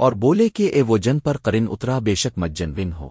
اور بولے کہ اے وہ جن پر قرن اترا بے شک مجن ون ہو۔